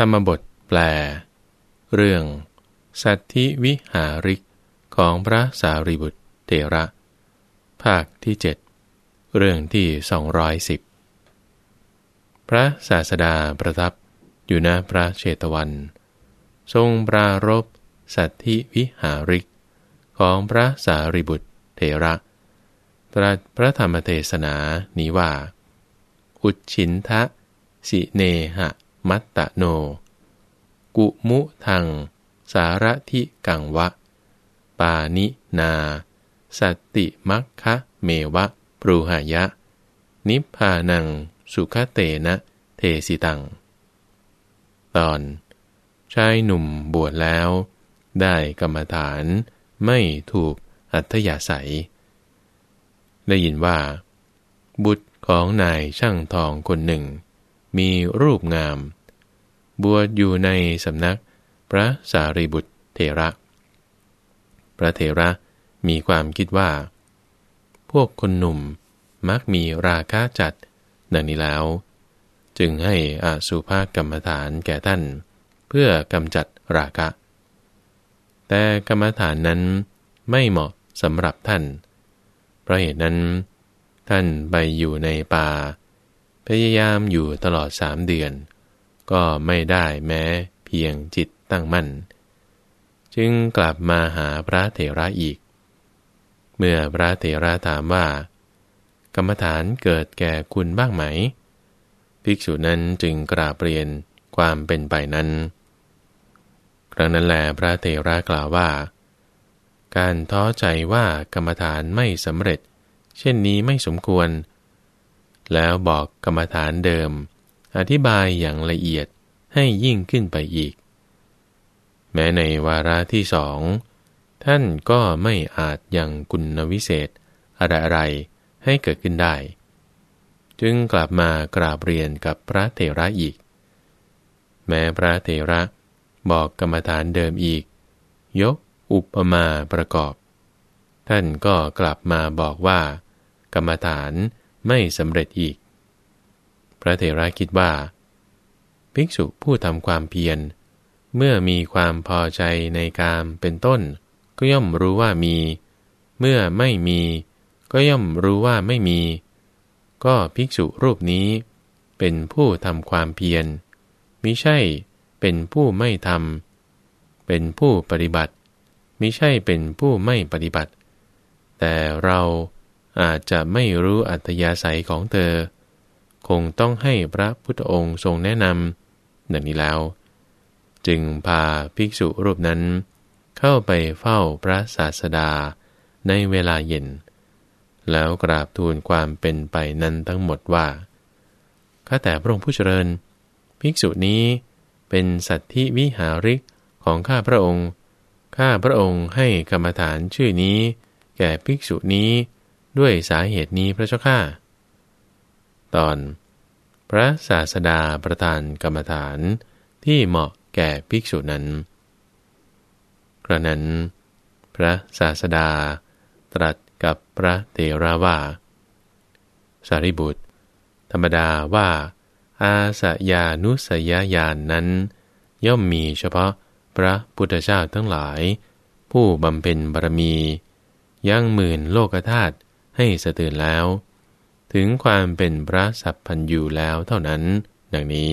ธรรมบทแปล เรื่อง สัตธิวิหาริกของพระสารีบุตรเตระ ภาคที่เจ็ดเรื่องที่สองร้อยสิบพระศาสดาประทับอยู่ณพระเชตวัน ทรงปรารบสัตธิวิหาริกของพระสารีบุตรเทระตรัสพระธรรมเทศนานี้ว่า อุชินทะสิเนหะ มัตตโน กุมุทัง สารทิกังวะ ปานินาสตติมัคคะเมวะ ปรูหายะ นิพพานัง สุขเตนะ เทสิตัง ตอน ชายหนุ่มบวชแล้ว ได้กรรมฐานไม่ถูกอัธยาศัย ได้ยินว่า บุตรของนายช่างทองคนหนึ่ง มีรูปงาม บวชอยู่ในสำนัก พระสารีบุตรเทระ พระเทระมีความคิดว่า พวกคนหนุ่มมักมีราคะจัดดังนี้แล้ว จึงให้อาสุภากรรมฐานแก่ท่าน เพื่อกำจัดราคะ แต่กรรมฐานนั้นไม่เหมาะสำหรับท่าน เพราะเหตุนั้น ท่านไปอยู่ในป่า พยายามอยู่ตลอดสามเดือน ก็ไม่ได้แม้เพียงจิตตั้งมั่น จึงกลับมาหาพระเถระอีก เมื่อพระเถระถามว่า กรรมฐานเกิดแก่คุณบ้างไหม ภิกษุนั้นจึงกราบเรียนความเป็นไปนั้น ครั้งนั้นแลพระเถระกล่าวว่า การท้อใจว่ากรรมฐานไม่สำเร็จ เช่นนี้ไม่สมควร แล้วบอกกรรมฐานเดิม อธิบายอย่างละเอียดให้ยิ่งขึ้นไปอีก แม้ในวาระที่สองท่านก็ไม่อาจยังคุณวิเศษ อะไรๆให้เกิดขึ้นได้ จึงกลับมากราบเรียนกับพระเถระอีก แม้พระเถระบอกกรรมฐานเดิมอีก ยกอุปมาประกอบ ท่านก็กลับมาบอกว่า กรรมฐานไม่สำเร็จอีก พระเถระคิดว่า ภิกษุผู้ทำความเพียร เมื่อมีความพอใจในการเป็นต้น ก็ย่อมรู้ว่ามี เมื่อไม่มี ก็ย่อมรู้ว่าไม่มี ก็ภิกษุรูปนี้ เป็นผู้ทำความเพียรมิใช่เป็นผู้ไม่ทำเป็นผู้ปฏิบัติมิใช่เป็นผู้ไม่ปฏิบัติ แต่เราอาจจะไม่รู้อัตยาศัยของเธอ คงต้องให้พระพุทธองค์ทรงแนะนำดังนี้แล้ว จึงพาภิกษุรูปนั้น เข้าไปเฝ้าพระศาสดาในเวลาเย็น แล้วกราบทูลความเป็นไปนั้นทั้งหมดว่าข้าแต่พระองค์ผู้เจริญ ภิกษุนี้เป็นสัตธิวิหาริกของข้าพระองค์ ข้าพระองค์ให้กรรมฐานชื่อนี้ แก่ภิกษุนี้ด้วยสาเหตุนี้พระเจ้าข้า ตอน พระศาสดาประทานกรรมฐานที่เหมาะแก่ภิกษุนั้น กระนั้น พระศาสดา ตรัสกับพระเทราว่า สารีบุตร ธรรมดาว่า อาสยานุสยญาณนนั้น ย่อมมีเฉพาะพระพุทธเจ้าทั้งหลาย ผู้บำเพ็ญบารมี ยังหมื่นโลกธาตุให้สะเตือนแล้ว ถึงความเป็นพระสัพพันยูแล้วเท่านั้น ดังนี้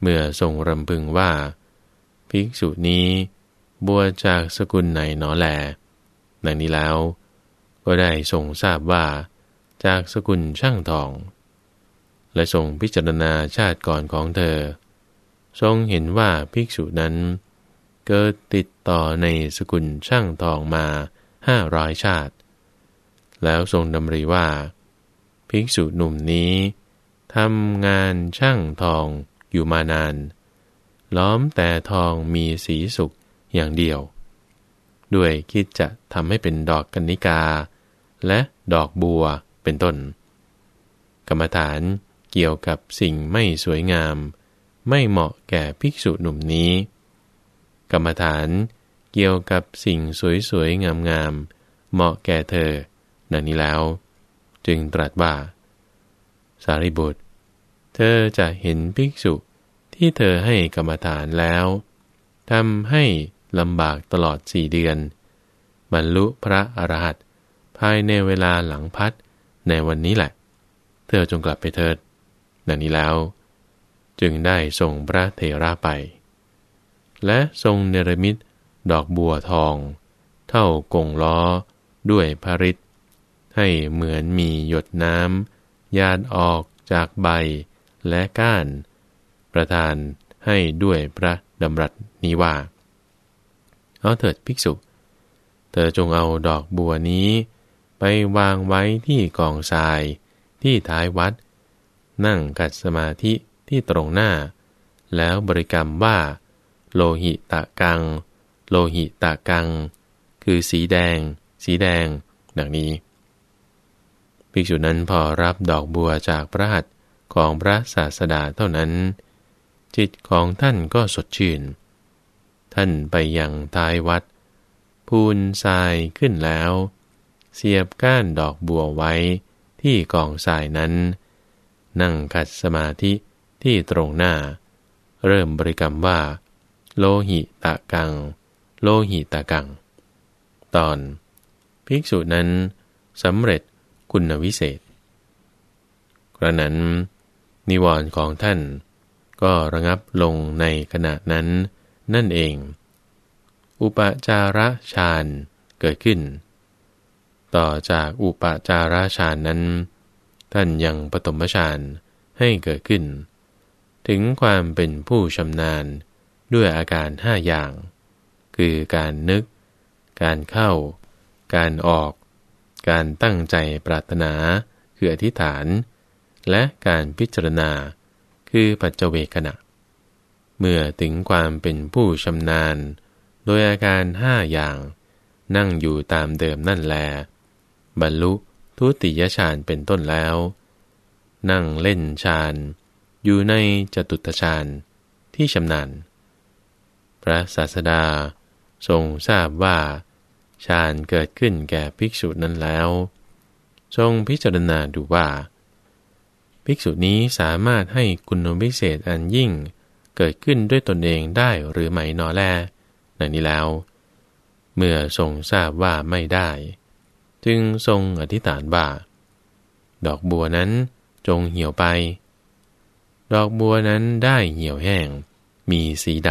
เมื่อทรงรำพึงว่า ภิกษุนี้บวชจากสกุลไหนหนอแล ดังนี้แล้ว ก็ได้ทรงทราบว่าจากสกุลช่างทอง และทรงพิจารณาชาติก่อนของเธอ ทรงเห็นว่าภิกษุนั้น เกิดติดต่อในสกุลช่างทองมาห้าร้อยชาติ แล้วทรงดำริว่า ภิกษุหนุ่มนี้ทำงานช่างทองอยู่มานาน ล้อมแต่ทองมีสีสุกอย่างเดียว ด้วยคิดจะทำให้เป็นดอกกัญญิกา และดอกบัวเป็นต้น กรรมฐานเกี่ยวกับสิ่งไม่สวยงาม ไม่เหมาะแก่ภิกษุหนุ่มนี้ กรรมฐานเกี่ยวกับสิ่งสวยๆงามๆเหมาะแก่เธอ ดังนี้แล้ว จึงตรัสว่า สารีบุตร เธอจะเห็นภิกษุที่เธอให้กรรมฐานแล้วทำให้ลำบากตลอดสี่เดือน บรรลุพระอรหันต์ภายในเวลาหลังพัดในวันนี้แหละ เธอจงกลับไปเถิดดังนี้แล้ว จึงได้ส่งพระเทระไป และทรงเนรมิตดอกบัวทอง เท่ากงล้อ ด้วยพริษ ให้เหมือนมีหยดน้ำยานออกจากใบและก้าน ประทานให้ด้วยพระดำรัสนี้ว่า เอาเถิดภิกษุ เธอจงเอาดอกบัวนี้ ไปวางไว้ที่กองทรายที่ท้ายวัด นั่งกัดสมาธิที่ตรงหน้า แล้วบริกรรมว่า โลหิตะกัง โลหิตะกัง คือสีแดง สีแดง ดังนี้ ภิกษุนั้นพอรับดอกบัวจากพระหัตถ์ของพระศาสดาเท่านั้น จิตของท่านก็สดชื่น ท่านไปยังท้ายวัด พูนทรายขึ้นแล้ว เสียบก้านดอกบัวไว้ที่กองทรายนั้น นั่งขัดสมาธิที่ตรงหน้า เริ่มบริกรรมว่า โลหิตะกัง โลหิตะกัง ตอน ภิกษุนั้นสำเร็จ คุณวิเศษ กระนั้น นิวรณ์ของท่าน ก็ระงับลงในขณะนั้นนั่นเอง อุปจาระฌานเกิดขึ้น ต่อจากอุปจาระฌานนั้น ท่านยังปฐมฌานให้เกิดขึ้น ถึงความเป็นผู้ชำนาญด้วยอาการห้าอย่าง คือการนึก การเข้า การออก การตั้งใจปรารถนา คืออธิษฐาน และการพิจารณา คือปัจเจเวขณะ เมื่อถึงความเป็นผู้ชำนาญ โดยอาการห้าอย่าง นั่งอยู่ตามเดิมนั่นแล บรรลุทุติยฌานเป็นต้นแล้ว นั่งเล่นฌานอยู่ในจตุตฌานที่ชำนาญ พระศาสดาทรงทราบว่า ฌานเกิดขึ้นแก่ภิกษุนั้นแล้ว ทรงพิจารณาดูว่า ภิกษุนี้สามารถให้คุณวิเศษอันยิ่งเกิดขึ้นด้วยตนเองได้หรือไม่นอแลนังนี้แล้ว เมื่อทรงทราบว่าไม่ได้ จึงทรงอธิษฐานว่า ดอกบัวนั้นจงเหี่ยวไป ดอกบัวนั้นได้เหี่ยวแห้ง มีสีด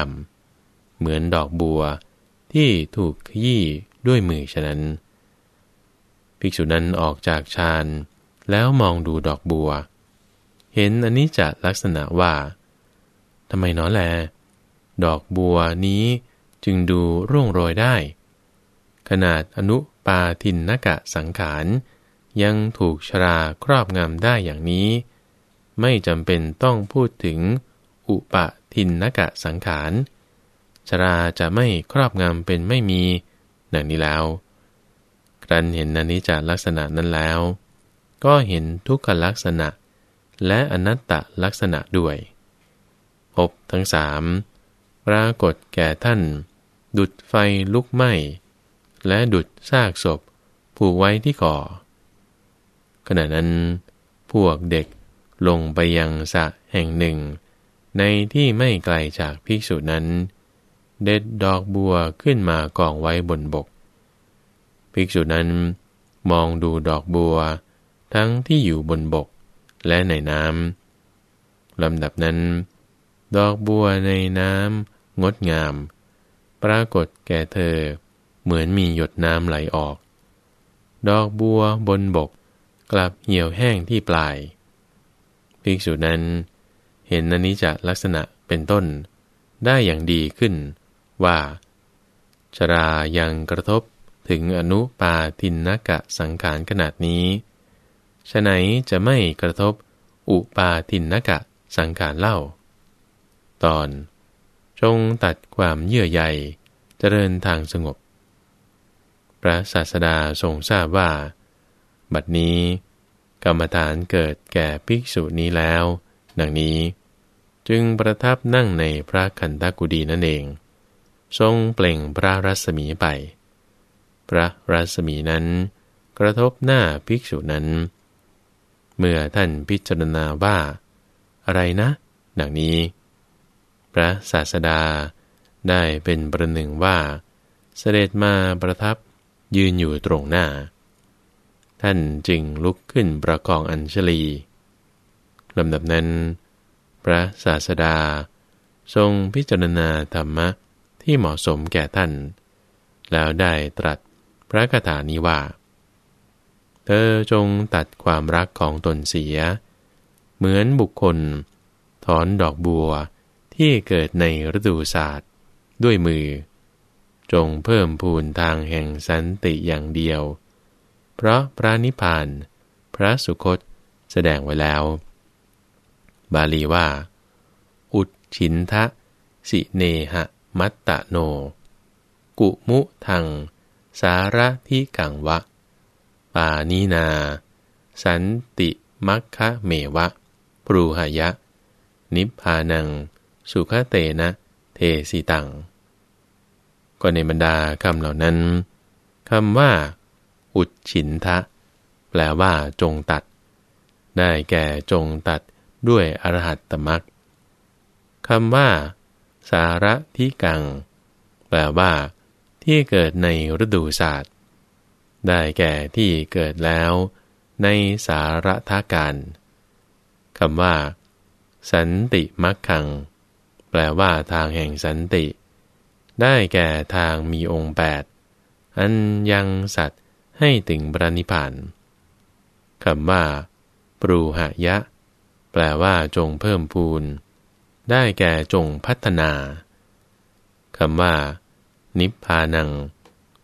ำเหมือนดอกบัวที่ถูกขยี้ ด้วยมือฉะนั้น ภิกษุนั้นออกจากฌานแล้วมองดูดอกบัว เห็นอันนี้จะลักษณะว่าทำไมน้อแล ดอกบัวนี้จึงดูร่วงโรยได้ ขนาดอนุปาทินนกะสังขาร ยังถูกชราครอบงำได้อย่างนี้ ไม่จำเป็นต้องพูดถึงอุปาทินนกะสังขาร ชราจะไม่ครอบงำเป็นไม่มี ดังนี้แล้ว ครั้นเห็นอนิจจลักษณะนั้นแล้ว ก็เห็นทุกขลักษณะ และอนัตตลักษณะด้วยพบทั้งสามปรากฏแก่ท่าน ดุดไฟลุกไหม้ และดุดซากศพ ผูกไว้ที่ก่อ ขณะนั้น พวกเด็กลงไปยังสะแห่งหนึ่ง ในที่ไม่ไกลจากภิกษุนั้น เด็ดดอกบัวขึ้นมากองไว้บนบก ภิกษุนั้นมองดูดอกบัว ทั้งที่อยู่บนบกและในน้ำลำดับนั้น ดอกบัวในน้ำงดงาม ปรากฏแก่เธอเหมือนมีหยดน้ำไหลออก ดอกบัวบนบกกลับเหี่ยวแห้งที่ปลาย ภิกษุนั้นเห็นอนิจจลักษณะเป็นต้นได้อย่างดีขึ้น ว่า ชรายังกระทบถึงอนุปาทินนกะสังขารขนาดนี้ฉะไหนจะไม่กระทบอุปาทินนกะสังขารเล่า ตอน จงตัดความเยื่อใยเจริญทางสงบ พระศาสดาทรงทราบว่า บัดนี้ กรรมฐานเกิดแก่ภิกษุนี้แล้ว ดังนี้ จึงประทับนั่งในพระคันธกุฎีนั่นเอง ทรงเปล่งพระรัศมีไป พระรัศมีนั้นกระทบหน้าภิกษุนั้น เมื่อท่านพิจารณาว่า อะไรนะ ดังนี้ พระศาสดาได้เป็นประหนึ่งว่า เสด็จมาประทับยืนอยู่ตรงหน้า ท่านจึงลุกขึ้นประกองอัญชลีลำดับนั้น พระศาสดาทรงพิจารณาธรรมะ ที่เหมาะสมแก่ท่าน แล้วได้ตรัสพระคาถานี้ว่า เธอจงตัดความรักของตนเสีย เหมือนบุคคล ถอนดอกบัวที่เกิดในฤดูศาสตร์ด้วยมือ จงเพิ่มพูนทางแห่งสันติอย่างเดียว เพราะพระนิพพาน พระสุคตแสดงไว้แล้ว บาลีว่า อุดชินทะสิเนหะ มัตตะโน กุมุทัง สาระที่กังวะ ปานีนา สันติมัคคะเมวะ ปรูหยะ นิพพานัง สุขเตนะ เทสิตัง ก็ในบรรดาคำเหล่านั้นคำว่า อุดฉินทะ แปลว่าจงตัด ได้แก่จงตัดด้วยอรหัตตมักคำว่า สาระที่กัง แปลว่า ที่เกิดในฤดูศาสตร์ได้แก่ที่เกิดแล้ว ในสาระทาการคำว่า สันติมักขัง แปลว่าทางแห่งสันติ ได้แก่ทางมีองค์แปดอันยังสัตว์ให้ถึงบรนิพานคำว่า ปรูหะยะ แปลว่าจงเพิ่มพูน ได้แก่จงพัฒนาคำว่า นิพพานัง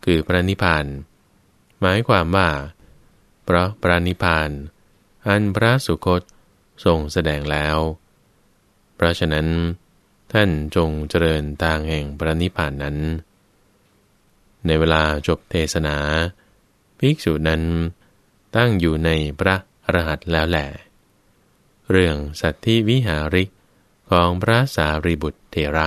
คือพระนิพพาน หมายความว่า เพราะพระนิพพาน อันพระสุคตทรงแสดงแล้ว เพราะฉะนั้น ท่านจงเจริญทางแห่งพระนิพพานนั้น ในเวลาจบเทศนา ภิกษุนั้น ตั้งอยู่ในพระอรหันต์แล้วแหละเรื่องสัตธิวิหาริก ของพระสารีบุตรเถระ